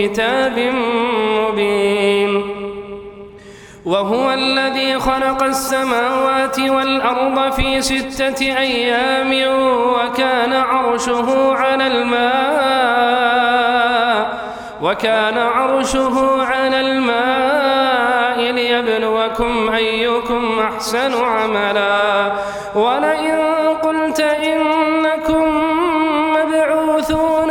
كتاب مبين. وهو الذي خلق السماوات والأرض في ستة أيام وكان عرشه على الماء وكان عرشه على الماء ليبلوكم أيكم أحسن عملا. ولئن قلت إنكم مبعوثون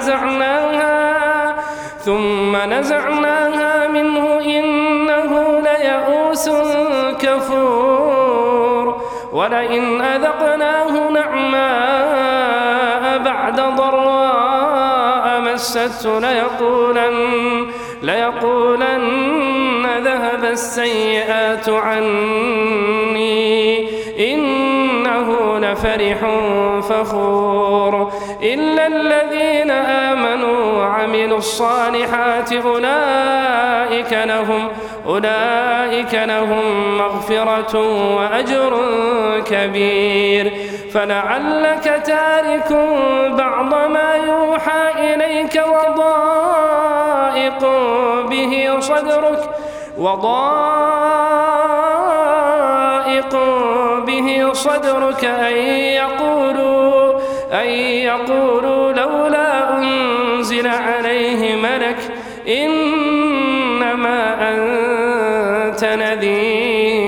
نزعناها ثم نزعناها منه إنه ليئوس كفور. ولئن أذقناه نعماء بعد ضراء مسته ليقولن ليقولن ذهب السيئات عني. إنه لفرح فخور. إلا الذين آمنوا وعملوا الصالحات أولئك لهم أولئك لهم مغفرة وأجر كبير. فلعلك تارك بعض ما يوحى إليك وضائق به صدرك وضائق صدرك أن يقولوا أن يقولوا لولا أنزل عليه ملك إنما أنت نذير.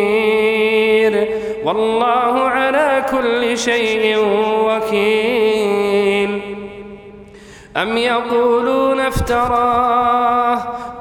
والله على كل شيء وكيل. أم يقولون افتراه؟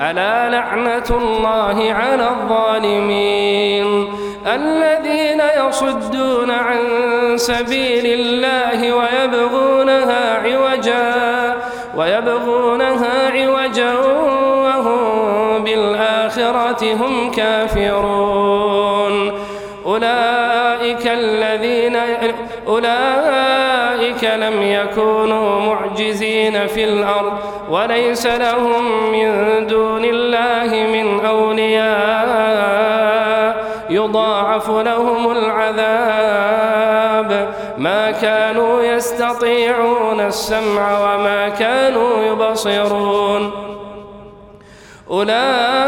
ألا لعنة الله على الظالمين الذين يصدون عن سبيل الله ويبغونها عوجا ويبغونها عوجا وهم بالآخرة هم كافرون. أولئك الذين أولئك لم يكونوا معجزين في الأرض وليس لهم من دون الله من أولياء. يضاعف لهم العذاب. ما كانوا يستطيعون السمع وما كانوا يبصرون. أولئك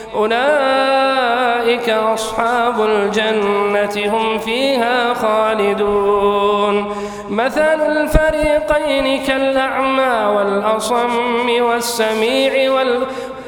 أولئك أصحاب الجنة هم فيها خالدون. مثل الفريقين كالأعمى والأصم والسميع وال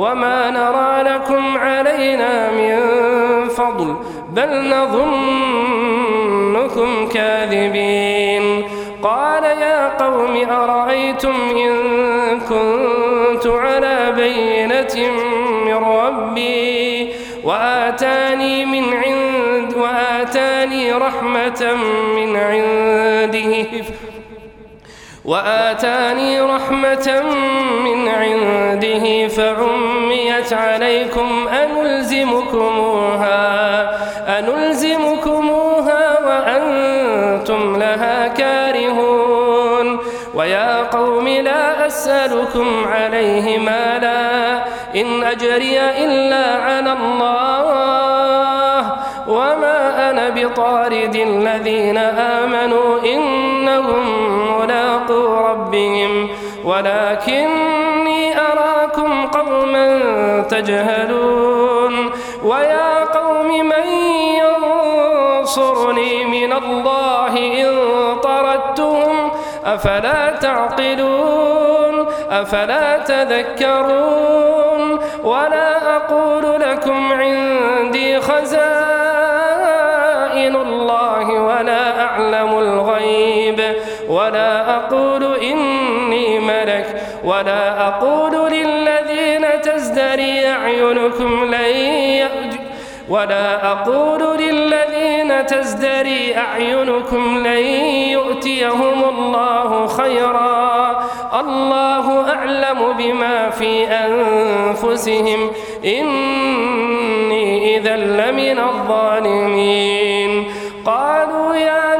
وما نرى لكم علينا من فضل بل نظنكم كاذبين قال يا قوم أرأيتم إن كنت على بينة من ربي وآتاني من عند وآتاني رحمة من عنده وآتاني رحمة من عنده فعميت عليكم أنلزمكموها أنلزمكموها وأنتم لها كارهون. ويا قوم لا أسألكم عليه مالا إن أجري إلا على الله. بطارد الذين آمنوا إنهم ملاقو ربهم. ولكني أراكم قوما تجهلون. ويا قوم من ينصرني من الله إن طردتهم أفلا تعقلون؟ أفلا تذكرون؟ ولا أقول لكم عندي خزائن. أقول إني ملك ولا أقول للذين تزدري أعينكم لن ولا أقول للذين تزدري أعينكم لن يؤتيهم الله خيرا. الله أعلم بما في أنفسهم. إني إذا لمن الظالمين. قالوا يا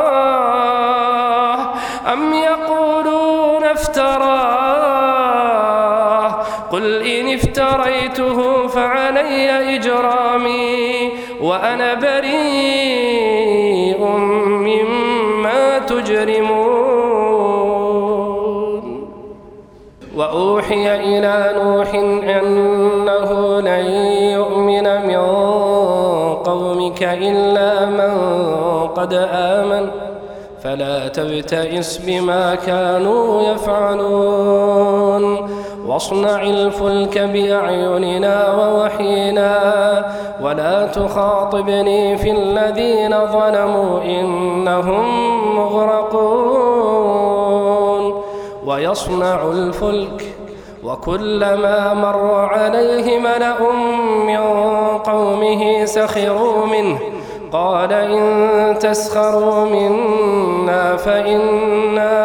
إلا من قد آمن. فلا تبتئس بما كانوا يفعلون. واصنع الفلك بأعيننا ووحينا ولا تخاطبني في الذين ظلموا إنهم مغرقون. ويصنع الفلك وكلما مر عليه ملأ من قومه سخروا منه. قال إن تسخروا منا فإنا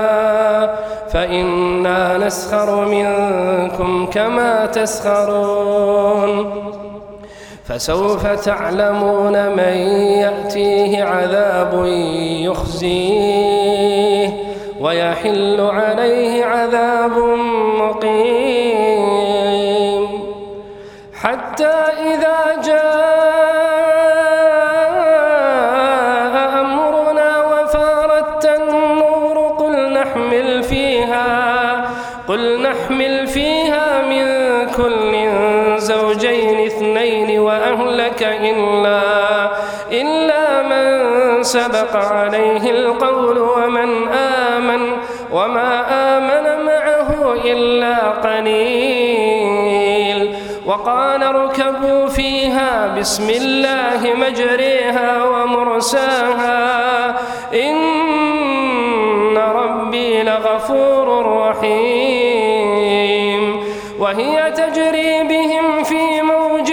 فإنا نسخر منكم كما تسخرون. فسوف تعلمون من يأتيه عذاب يخزيه ويحل عليه عذاب مقيم. حتى إذا جاء وأهلك إلا إلا من سبق عليه القول ومن آمن وما آمن معه إلا قليل. وقال اركبوا فيها بسم الله مجريها ومرساها. إن ربي لغفور رحيم. وهي تجري بهم في موج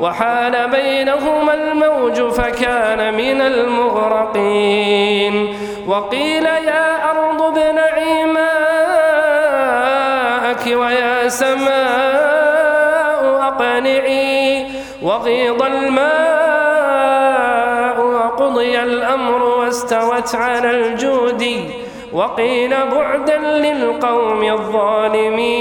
وحال بينهما الموج فكان من المغرقين. وقيل يا أرض ابلعي ماءك ويا سماء أقنعي. وغيض الماء وقضي الأمر واستوت على الجود. وقيل بعدا للقوم الظالمين.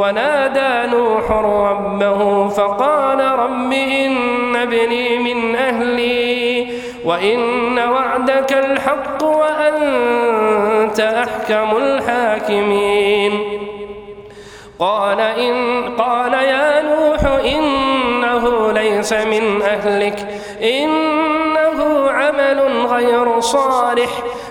ونادى نوح ربه فقال رب إن ابني من أهلي وإن وعدك الحق وأنت أحكم الحاكمين. قال إن قال يا نوح إنه ليس من أهلك إن صالح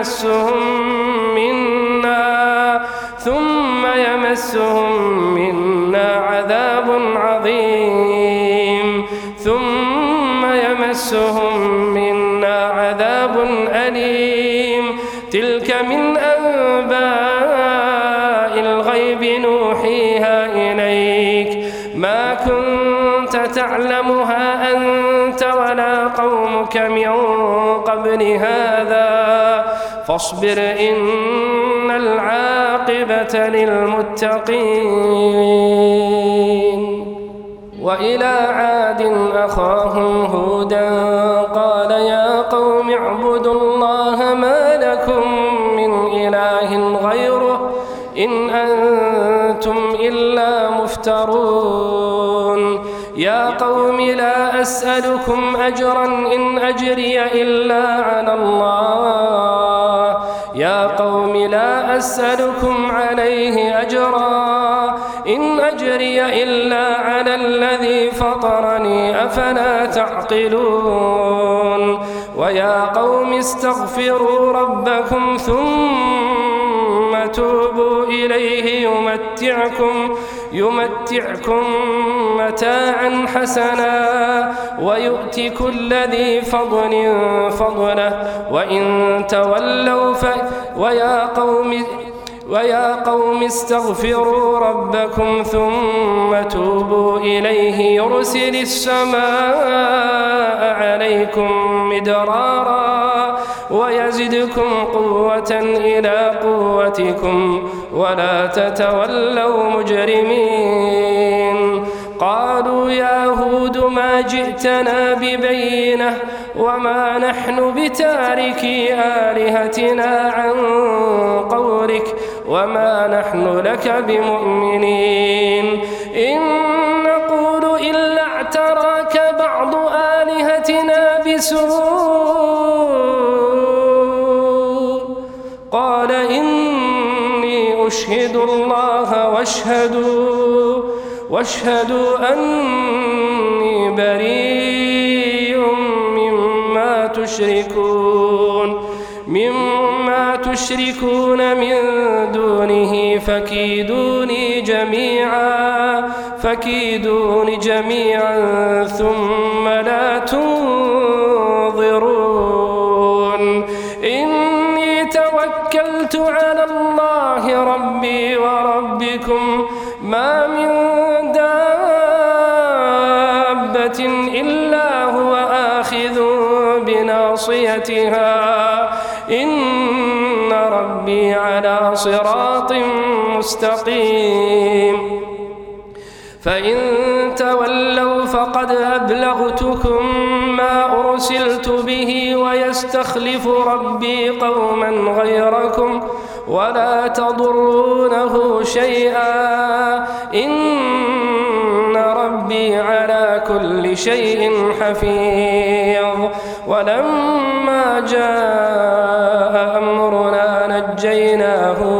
يمسهم منا ثم يمسهم منا عذاب عظيم. ثم يمسهم منا عذاب أليم. تلك من أنباء الغيب نوحيها إليك. ما كنت تعلمها أنت ولا قومك من قبل هذا. فاصبر إن العاقبة للمتقين. وإلى عاد أخاهم هودا قال يا قوم اعبدوا الله ما لكم من إله غيره إن أنتم إلا مفترون. يا قوم لا أسألكم أجرا إن أجري إلا على الله. أسألكم عليه أجرا. إن أجري إلا على الذي فطرني أفلا تعقلون؟ ويا قوم استغفروا ربكم ثم توبوا إليه يمتعكم يمتعكم متاعا حسنا ويؤتي كل ذي فضل فضله. وإن تولوا ف ويا قوم ويا قوم استغفروا ربكم ثم توبوا إليه. يرسل السماء عليكم مدرارا ويزدكم قوة إلى قوتكم ولا تتولوا مجرمين. قالوا يا هود ما جئتنا ببينة وما نحن بتاركي آلهتنا عن قولك وما نحن لك بمؤمنين. إن نقول إلا اعتراك بعض آلهتنا بسوء أشهد الله واشهدوا واشهدوا أني بريء مما تشركون مما تشركون من دونه فكيدوني جميعا فكيدوني جميعا ثم لا تنظرون مستقيم فإن تولوا فقد أبلغتكم ما أرسلت به ويستخلف ربي قوما غيركم ولا تضرونه شيئا. إن ربي على كل شيء حفيظ. ولما جاء أمرنا نجينا هودا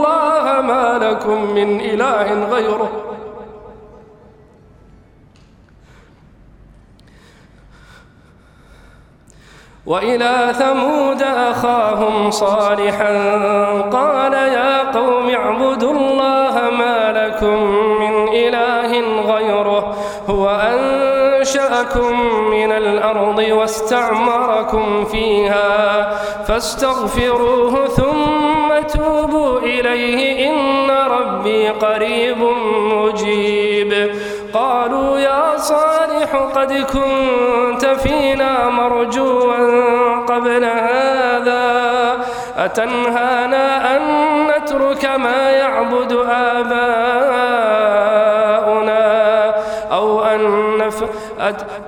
لكم من إله غيره. وإلى ثمود أخاهم صالحا قال يا قوم اعبدوا الله أنشأكم من الأرض واستعمركم فيها فاستغفروه ثم توبوا إليه إن ربي قريب مجيب. قالوا يا صالح قد كنت فينا مرجوا قبل هذا أتنهانا أن نترك ما يعبد آباؤنا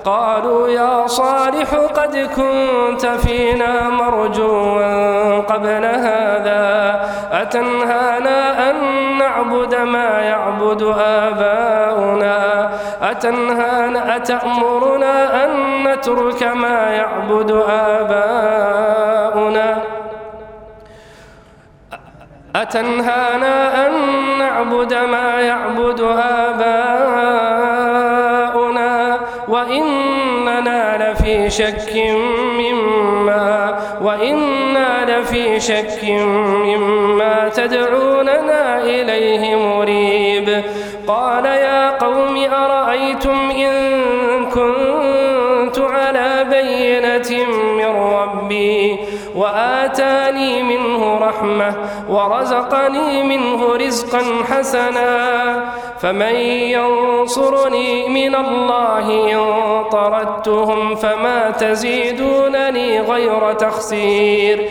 قالوا يا صالح قد كنت فينا مرجوا قبل هذا أتنهانا أن نعبد ما يعبد آباؤنا؟ أتنهانا أتأمرنا أن نترك ما يعبد آباؤنا؟ أتنهانا أن نعبد ما يعبد آباؤنا؟ شك مما وإنا لفي شك مما تدعوننا إليه مريب. قال يا قوم أرأيتم وآتاني منه رحمة ورزقني منه رزقا حسنا فمن ينصرني من الله إن طردتهم فما تزيدونني غير تخسير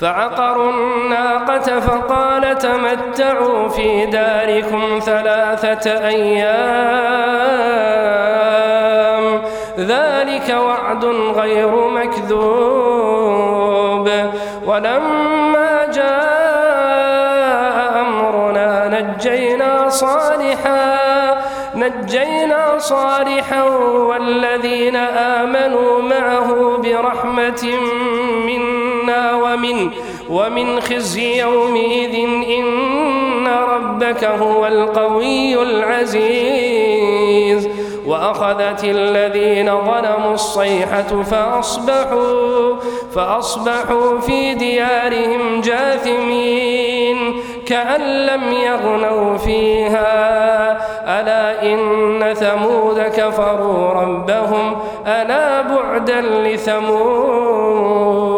فعقروا الناقة فقال تمتعوا في داركم ثلاثة أيام. ذلك وعد غير مكذوب. ولما جاء أمرنا نجينا صالحا نجينا صالحا والذين آمنوا معه برحمة منا ومن ومن خزي يومئذ إن ربك هو القوي العزيز. وأخذت الذين ظلموا الصيحة فأصبحوا فأصبحوا في ديارهم جاثمين. كأن لم يغنوا فيها. ألا إن ثمود كفروا ربهم. ألا بعدا لثمود.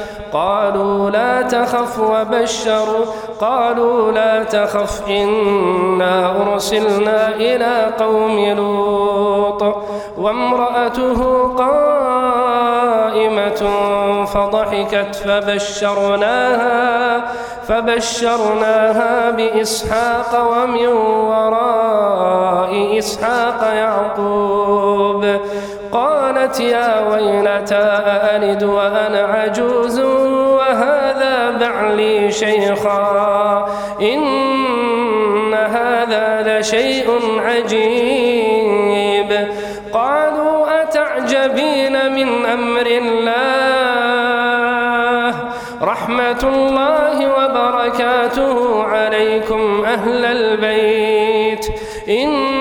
قالوا لا تخف وبشروا. قالوا لا تخف إنا أرسلنا إلى قوم لوط. وامرأته قائمة فضحكت فبشرناها فبشرناها بإسحاق ومن وراء إسحاق يعقوب. قالت يا ويلتى ألد وأنا عجوز وهذا بعلي شيخا. إن هذا لشيء عجيب. قالوا أتعجبين من أمر الله؟ ورحمة الله وبركاته عليكم أهل البيت. إنه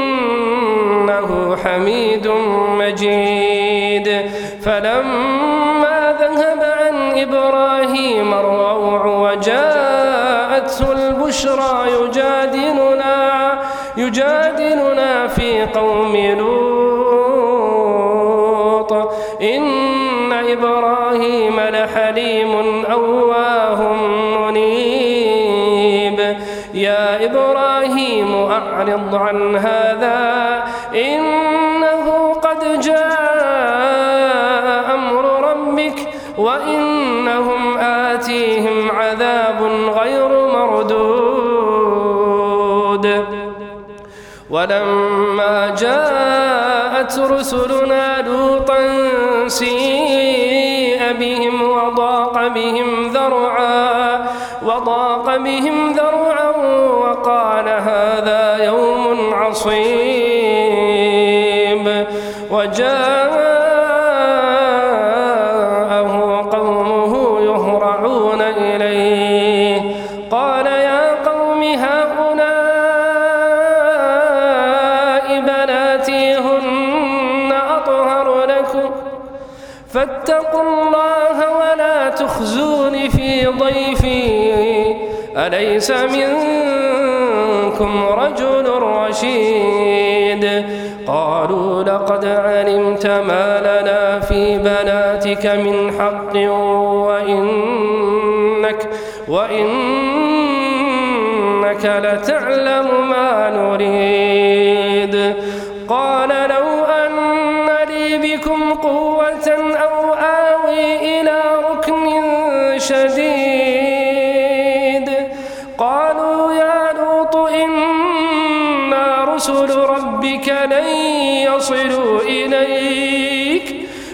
فلما ذهب عن إبراهيم الروع وجاءته البشرى يجادلنا يجادلنا في قوم لوط. إن إبراهيم لحليم أواه منيب. يا إبراهيم أعرض عن هذا إنه ولما جاءت رسلنا لوطا سيء بهم وضاق بهم ذرعا وضاق بهم ذرعا وقال هذا يوم عصيب. أليس منكم رجل رشيد. قالوا لقد علمت ما لنا في بناتك من حق وإنك وإنك لتعلم ما نريد. قال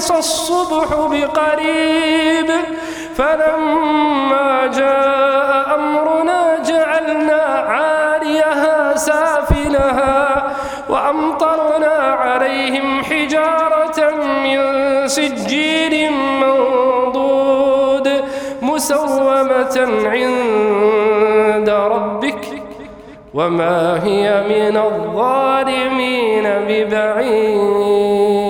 أليس الصبح بقريب فلما جاء أمرنا جعلنا عاليها سافلها وأمطرنا عليهم حجارة من سجيل منضود مسومة عند ربك وما هي من الظالمين ببعيد.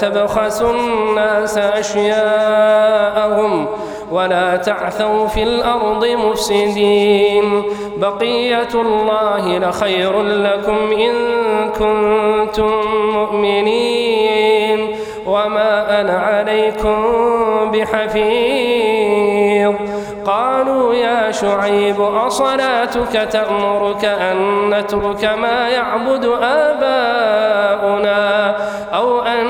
تبخسوا الناس أشياءهم ولا تعثوا في الأرض مفسدين. بقية الله لخير لكم إن كنتم مؤمنين. وما أنا عليكم بحفيظ. قالوا يا شعيب أصلاتك تأمرك أن نترك ما يعبد آباؤنا أو أن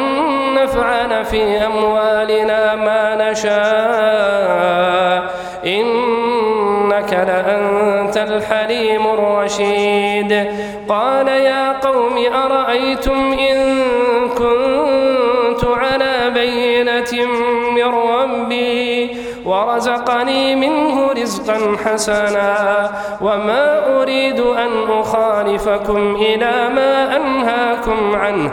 نفعل في أموالنا ما نشاء. إنك لأنت الحليم الرشيد. قال يا قوم أرأيتم إن كنت على بينة من ربي ورزقني منه رزقا حسنا وما أريد أن أخالفكم إلى ما أنهاكم عنه.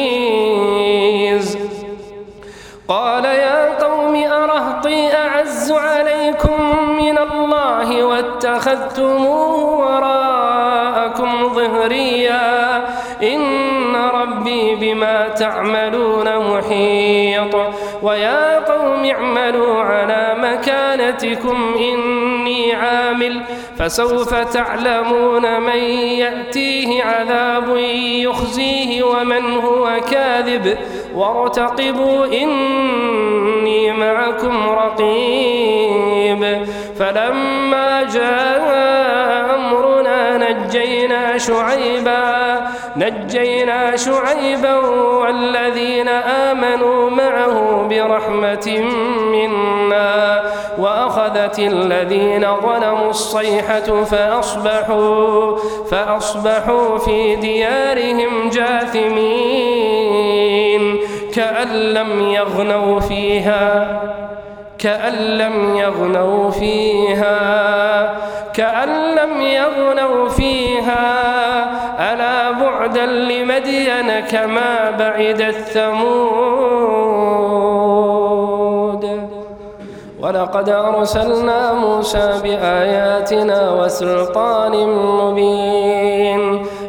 واتخذتموه وراءكم ظهريا. إن ربي بما تعملون محيط. ويا قوم اعملوا على مكانتكم إني عامل. فسوف تعلمون من يأتيه عذاب يخزيه ومن هو كاذب. وارتقبوا إني معكم رقيب. فلما جاء أمرنا نجينا شعيبا نجينا شعيبا والذين آمنوا معه برحمة منا وأخذت الذين ظلموا الصيحة فأصبحوا فأصبحوا في ديارهم جاثمين كأن لم يغنوا فيها. كأن لم يغنوا فيها كأن لم يغنوا فيها. ألا بعدا لمدين كما بعد الثمود ولقد أرسلنا موسى بآياتنا وسلطان مبين.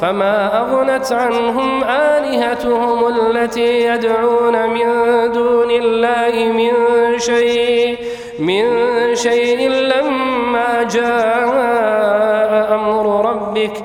فما أغنت عنهم آلهتهم التي يدعون من دون الله من شيء من شيء لما جاء أمر ربك.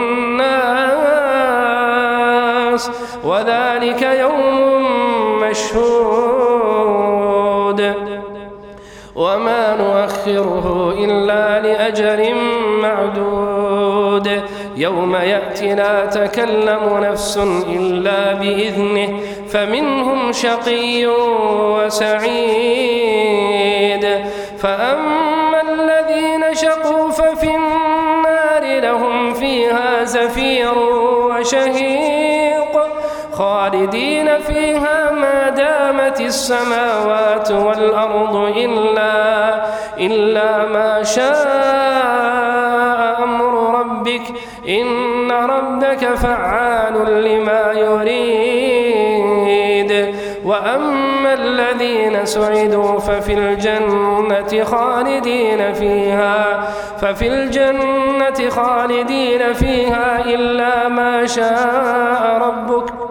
وذلك يوم مشهود. وما نؤخره إلا لأجل معدود. يوم يأتي لا تكلم نفس إلا بإذنه فمنهم شقي وسعيد. فأما الذين شقوا ففي النار لهم فيها زفير وشهيق خالدين فيها ما دامت السماوات والأرض إلا إلا ما شاء أمر ربك. إن ربك فعال لما يريد. وأما الذين سعدوا ففي الجنة خالدين فيها ففي الجنة خالدين فيها إلا ما شاء ربك.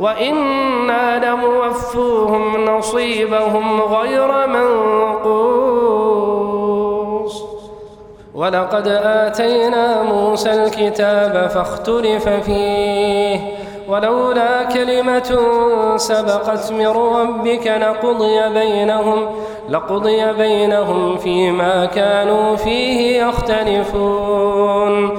وإنا لموفوهم نصيبهم غير منقوص. ولقد آتينا موسى الكتاب فاختلف فيه ولولا كلمة سبقت من ربك لقضي بينهم لقضي بينهم فيما كانوا فيه يختلفون.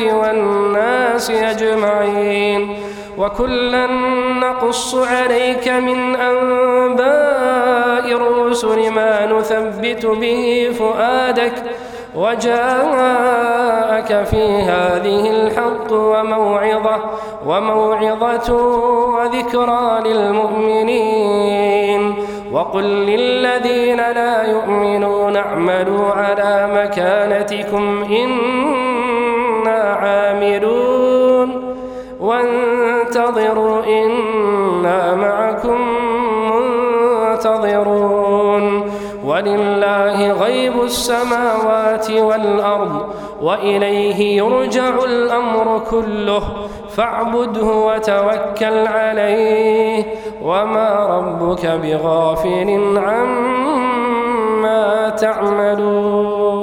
والناس أجمعين وكلا نقص عليك من أنباء الرسل ما نثبت به فؤادك وجاءك في هذه الحق وموعظة وموعظة وذكرى للمؤمنين وقل للذين لا يؤمنون اعملوا على مكانتكم إنا عاملون. وانتظروا إنا معكم منتظرون. ولله غيب السماوات والأرض وإليه يرجع الأمر كله. فاعبده وتوكل عليه. وما ربك بغافل عما تعملون.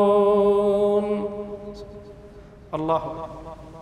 الله